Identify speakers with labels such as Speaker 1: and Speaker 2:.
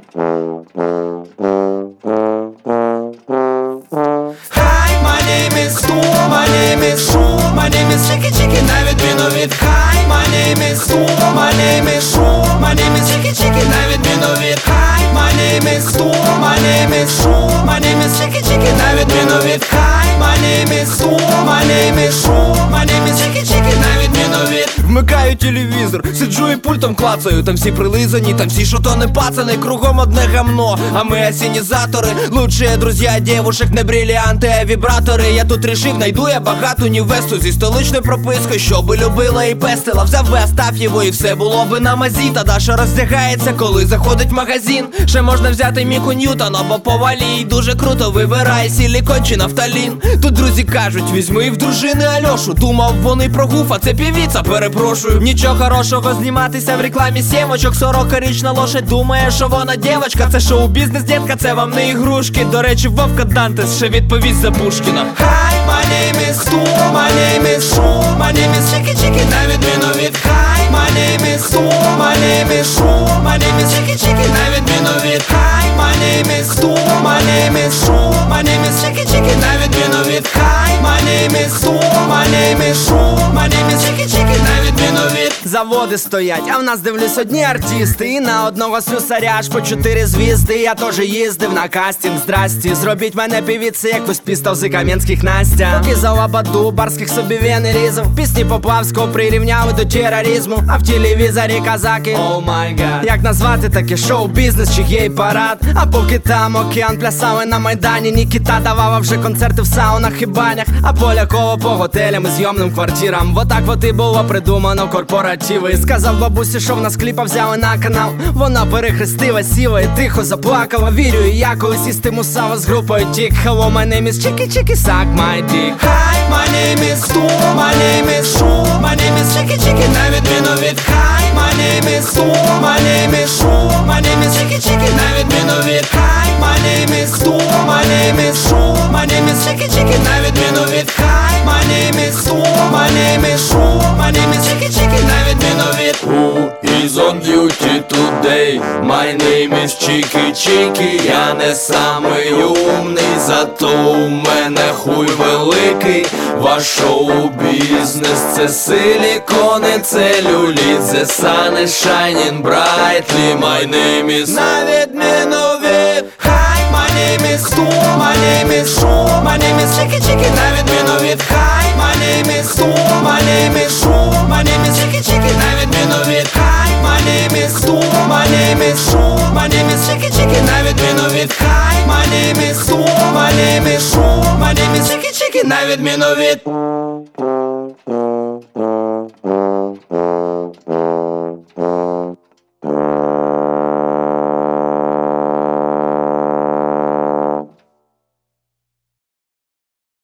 Speaker 1: Hi, my name is Stu, my name is Shu, my name is Chicky Chicky, на відміну від Hi, my name is Stu,
Speaker 2: Вмикаю телевізор, сиджу і пультом клацаю, там всі прилизані, там всі шотони пацани, кругом одне гамно, а ми асінізатори, лучшие друзья девушек, не бриллианти, а вібратори. Я тут рішив, найду я багату нівесту зі столичною пропискою, щоби любила і пестила. Взяв би Астаф'єву і все було би на мазі. Та Даша роздягається, коли заходить в магазин. Ще можна взяти Міку Ньютон або повалій. Дуже круто вибирай сілікон чи нафталін. Тут друзі кажуть, візьми в дружини Альошу. Думав вони про гуфа, це півіца, перепрошую. Нічого хорошого зніматися в рекламі сімочок. Сорокарічна лошадь думає, що вона дівочка. Це шоу-бізнес, дітка, це вам не ігрушки. До речі, Вовка Дантес ще відповість за Пушкіна.
Speaker 1: Хай, my name is Stu, my name is Shu,
Speaker 2: Заводи стоять, а в нас дивлюсь одні артисти. І на одного слюсаря аж по чотири звізди. Я теж їздив на кастинг, здрасті. Зробіть мене півіці, якусь пістав з кам'янських Настя. Поки за лабаду, барських собі вени різав. Пісні Поплавського прирівняли до тероризму. А в телевізорі казаки. О май гад. Як назвати таке шоу, бізнес чи гей парад? А поки там океан плясали на майдані. Нікіта давала вже концерти в саунах і банях. А Полякова по готелям і зйомним квартирам. Вот так от і було придумано корпоративи. Сказав бабусі, що в нас кліпа взяли на канал. Вона перехрестила, сіла і тихо заплакала. Вірю, я колись істиму сава з групою Тік. Hello, my name is Chicky Chicky, suck my dick.
Speaker 1: Hi, my name is Stu, my name is Shu, my name is Chicky Chicky, на відміну від Hi, my name is Stu, my name is Shu, my name is Chicky Chicky, на відміну від Hi, my name is Stu,
Speaker 3: Чікі Чікі Я не самий умний, зато у мене хуй великий Ваш шоу-бізнес це силікони, це The sun is shining brightly My name is
Speaker 1: На відміну від Hi, my name is Stu, my name Shu, my Chicky, на відміну від Hi, my name is Stu, my name is Shu, my Chicky, на відміну від Hi, my name is Stu, my на відміну від.